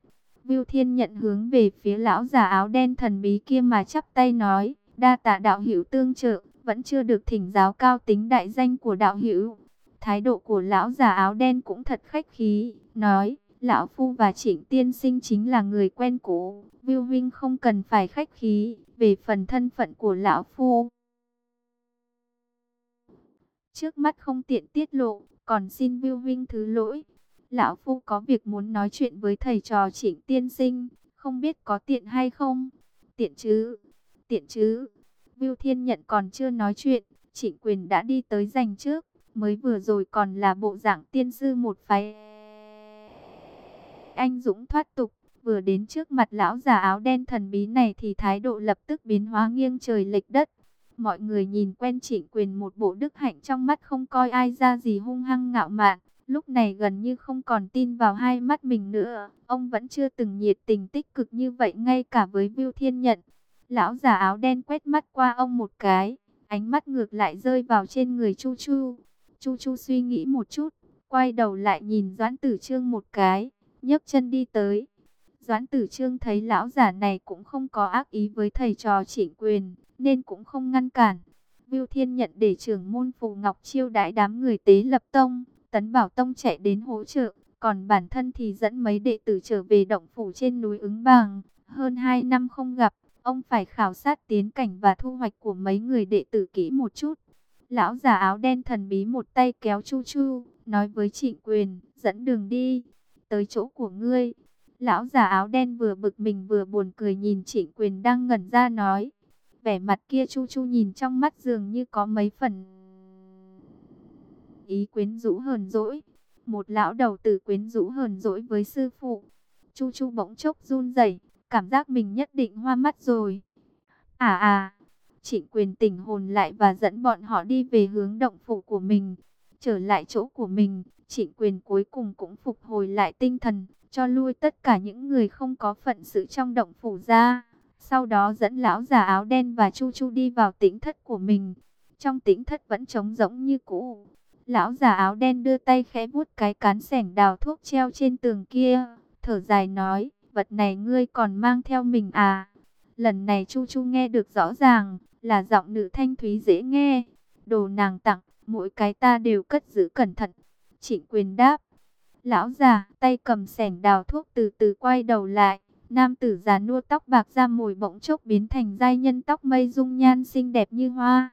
Viu Thiên nhận hướng về phía lão già áo đen thần bí kia mà chắp tay nói, đa tạ đạo hữu tương trợ, vẫn chưa được thỉnh giáo cao tính đại danh của đạo hữu. Thái độ của lão già áo đen cũng thật khách khí, nói, lão phu và trịnh tiên sinh chính là người quen cũ, Viu Vinh không cần phải khách khí, về phần thân phận của lão phu. Trước mắt không tiện tiết lộ, còn xin Viu Vinh thứ lỗi. Lão Phu có việc muốn nói chuyện với thầy trò trịnh tiên sinh, không biết có tiện hay không? Tiện chứ, tiện chứ. Viu Thiên Nhận còn chưa nói chuyện, trịnh quyền đã đi tới giành trước, mới vừa rồi còn là bộ dạng tiên sư một phái. Anh Dũng thoát tục, vừa đến trước mặt lão già áo đen thần bí này thì thái độ lập tức biến hóa nghiêng trời lệch đất. Mọi người nhìn quen trịnh quyền một bộ đức hạnh trong mắt không coi ai ra gì hung hăng ngạo mạn. Lúc này gần như không còn tin vào hai mắt mình nữa. Ông vẫn chưa từng nhiệt tình tích cực như vậy ngay cả với Viu Thiên Nhận. Lão già áo đen quét mắt qua ông một cái. Ánh mắt ngược lại rơi vào trên người Chu Chu. Chu Chu suy nghĩ một chút. Quay đầu lại nhìn Doãn Tử Trương một cái. nhấc chân đi tới. Doãn Tử Trương thấy lão già này cũng không có ác ý với thầy trò trịnh quyền nên cũng không ngăn cản. Viu Thiên nhận để trưởng môn Phù Ngọc chiêu đãi đám người tế lập tông, Tấn Bảo Tông chạy đến hỗ trợ, còn bản thân thì dẫn mấy đệ tử trở về động phủ trên núi ứng bàng. Hơn 2 năm không gặp, ông phải khảo sát tiến cảnh và thu hoạch của mấy người đệ tử kỹ một chút. Lão già áo đen thần bí một tay kéo Chu Chu, nói với trịnh quyền, dẫn đường đi, tới chỗ của ngươi. Lão già áo đen vừa bực mình vừa buồn cười nhìn trịnh quyền đang ngẩn ra nói, Vẻ mặt kia Chu Chu nhìn trong mắt dường như có mấy phần ý quyến rũ hờn dỗi. Một lão đầu tử quyến rũ hờn dỗi với sư phụ. Chu Chu bỗng chốc run rẩy, cảm giác mình nhất định hoa mắt rồi. À à, Trịnh Quyền tỉnh hồn lại và dẫn bọn họ đi về hướng động phủ của mình. Trở lại chỗ của mình, Trịnh Quyền cuối cùng cũng phục hồi lại tinh thần, cho lui tất cả những người không có phận sự trong động phủ ra. Sau đó dẫn lão già áo đen và Chu Chu đi vào tĩnh thất của mình. Trong tĩnh thất vẫn trống rỗng như cũ. Lão già áo đen đưa tay khẽ vuốt cái cán sẻng đào thuốc treo trên tường kia. Thở dài nói, vật này ngươi còn mang theo mình à? Lần này Chu Chu nghe được rõ ràng, là giọng nữ thanh thúy dễ nghe. Đồ nàng tặng, mỗi cái ta đều cất giữ cẩn thận. Trịnh quyền đáp. Lão già, tay cầm sẻng đào thuốc từ từ quay đầu lại. Nam tử già nua tóc bạc ra mồi bỗng chốc biến thành giai nhân tóc mây dung nhan xinh đẹp như hoa.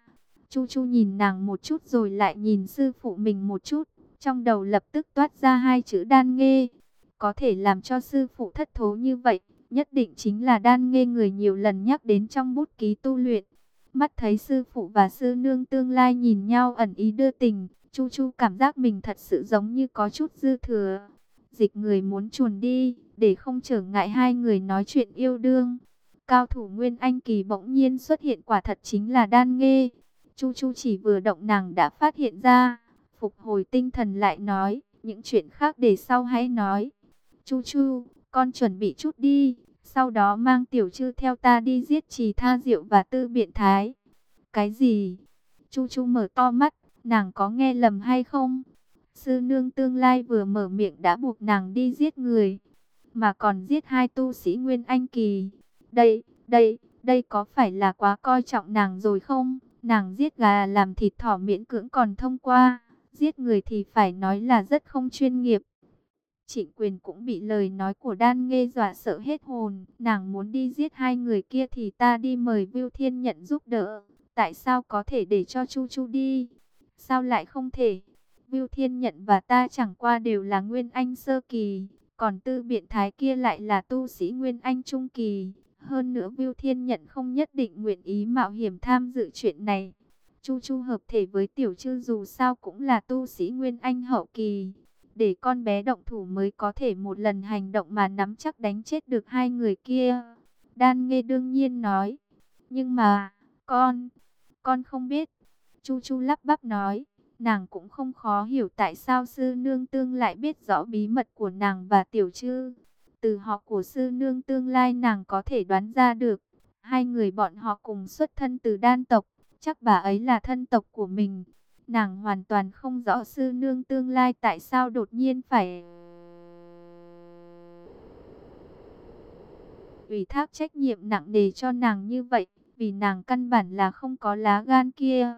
Chu Chu nhìn nàng một chút rồi lại nhìn sư phụ mình một chút. Trong đầu lập tức toát ra hai chữ đan nghê. Có thể làm cho sư phụ thất thố như vậy, nhất định chính là đan nghê người nhiều lần nhắc đến trong bút ký tu luyện. Mắt thấy sư phụ và sư nương tương lai nhìn nhau ẩn ý đưa tình, Chu Chu cảm giác mình thật sự giống như có chút dư thừa. Dịch người muốn chuồn đi, để không trở ngại hai người nói chuyện yêu đương. Cao thủ Nguyên Anh Kỳ bỗng nhiên xuất hiện quả thật chính là đan nghê. Chu Chu chỉ vừa động nàng đã phát hiện ra, phục hồi tinh thần lại nói, những chuyện khác để sau hãy nói. Chu Chu, con chuẩn bị chút đi, sau đó mang tiểu chư theo ta đi giết trì tha diệu và tư biện thái. Cái gì? Chu Chu mở to mắt, nàng có nghe lầm hay không? Sư nương tương lai vừa mở miệng đã buộc nàng đi giết người mà còn giết hai tu sĩ Nguyên Anh Kỳ. Đây, đây, đây có phải là quá coi trọng nàng rồi không? Nàng giết gà làm thịt thỏ miễn cưỡng còn thông qua, giết người thì phải nói là rất không chuyên nghiệp. Trịnh quyền cũng bị lời nói của đan Nghe dọa sợ hết hồn. Nàng muốn đi giết hai người kia thì ta đi mời Viu Thiên nhận giúp đỡ. Tại sao có thể để cho Chu Chu đi? Sao lại không thể? Viu Thiên nhận và ta chẳng qua đều là nguyên anh sơ kỳ. Còn tư biện thái kia lại là tu sĩ Nguyên Anh Trung Kỳ. Hơn nữa Viu Thiên Nhận không nhất định nguyện ý mạo hiểm tham dự chuyện này. Chu Chu hợp thể với tiểu chư dù sao cũng là tu sĩ Nguyên Anh Hậu Kỳ để con bé động thủ mới có thể một lần hành động mà nắm chắc đánh chết được hai người kia. Đan nghe đương nhiên nói, nhưng mà, con, con không biết. Chu Chu lắp bắp nói, nàng cũng không khó hiểu tại sao sư nương tương lại biết rõ bí mật của nàng và tiểu chư. Từ họ của sư nương tương lai nàng có thể đoán ra được. Hai người bọn họ cùng xuất thân từ đan tộc, chắc bà ấy là thân tộc của mình. Nàng hoàn toàn không rõ sư nương tương lai tại sao đột nhiên phải... ủy thác trách nhiệm nặng nề cho nàng như vậy, vì nàng căn bản là không có lá gan kia.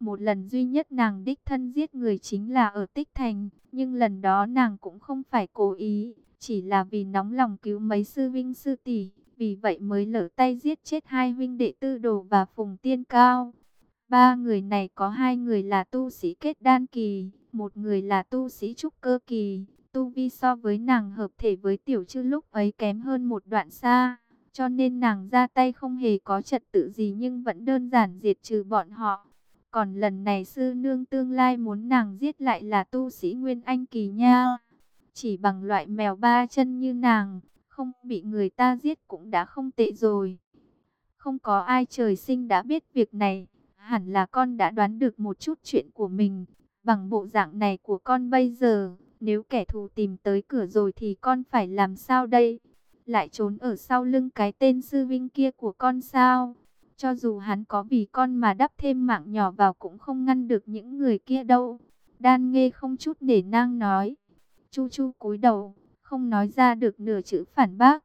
Một lần duy nhất nàng đích thân giết người chính là ở Tích Thành, nhưng lần đó nàng cũng không phải cố ý, chỉ là vì nóng lòng cứu mấy sư vinh sư tỷ, vì vậy mới lỡ tay giết chết hai huynh đệ Tư Đồ và Phùng Tiên Cao. Ba người này có hai người là tu sĩ kết đan kỳ, một người là tu sĩ trúc cơ kỳ, tu vi so với nàng hợp thể với tiểu chư lúc ấy kém hơn một đoạn xa. Cho nên nàng ra tay không hề có trật tự gì nhưng vẫn đơn giản diệt trừ bọn họ. Còn lần này sư nương tương lai muốn nàng giết lại là tu sĩ Nguyên Anh Kỳ nha. Chỉ bằng loại mèo ba chân như nàng, không bị người ta giết cũng đã không tệ rồi. Không có ai trời sinh đã biết việc này, hẳn là con đã đoán được một chút chuyện của mình. Bằng bộ dạng này của con bây giờ, nếu kẻ thù tìm tới cửa rồi thì con phải làm sao đây? Lại trốn ở sau lưng cái tên sư vinh kia của con sao? Cho dù hắn có vì con mà đắp thêm mạng nhỏ vào cũng không ngăn được những người kia đâu. Đan nghe không chút để nang nói. Chu chu cúi đầu, không nói ra được nửa chữ phản bác.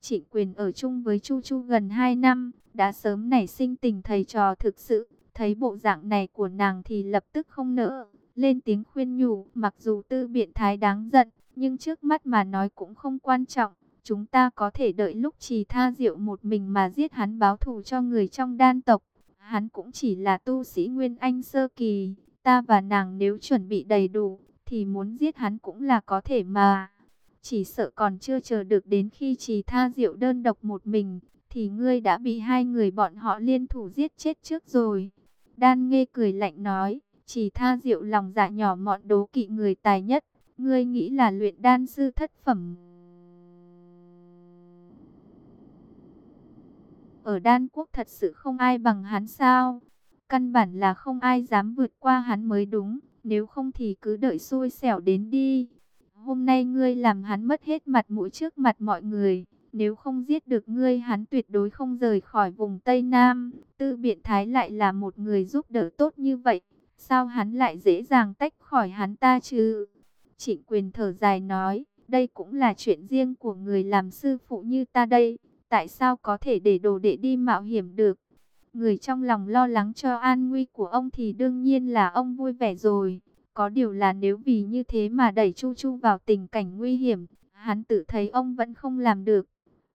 Trịnh quyền ở chung với Chu Chu gần 2 năm, đã sớm nảy sinh tình thầy trò thực sự. Thấy bộ dạng này của nàng thì lập tức không nỡ, lên tiếng khuyên nhủ. Mặc dù tư biện thái đáng giận, nhưng trước mắt mà nói cũng không quan trọng. Chúng ta có thể đợi lúc trì tha diệu một mình mà giết hắn báo thù cho người trong đan tộc. Hắn cũng chỉ là tu sĩ Nguyên Anh sơ kỳ. Ta và nàng nếu chuẩn bị đầy đủ, thì muốn giết hắn cũng là có thể mà. Chỉ sợ còn chưa chờ được đến khi trì tha diệu đơn độc một mình, thì ngươi đã bị hai người bọn họ liên thủ giết chết trước rồi. Đan nghe cười lạnh nói, chỉ tha diệu lòng dạ nhỏ mọn đố kỵ người tài nhất, ngươi nghĩ là luyện đan sư thất phẩm. Ở đan quốc thật sự không ai bằng hắn sao? Căn bản là không ai dám vượt qua hắn mới đúng, nếu không thì cứ đợi xui xẻo đến đi. Hôm nay ngươi làm hắn mất hết mặt mũi trước mặt mọi người. Nếu không giết được ngươi hắn tuyệt đối không rời khỏi vùng Tây Nam. Tư biện thái lại là một người giúp đỡ tốt như vậy. Sao hắn lại dễ dàng tách khỏi hắn ta chứ? Trịnh quyền thở dài nói. Đây cũng là chuyện riêng của người làm sư phụ như ta đây. Tại sao có thể để đồ đệ đi mạo hiểm được? Người trong lòng lo lắng cho an nguy của ông thì đương nhiên là ông vui vẻ rồi. Có điều là nếu vì như thế mà đẩy Chu Chu vào tình cảnh nguy hiểm, hắn tự thấy ông vẫn không làm được.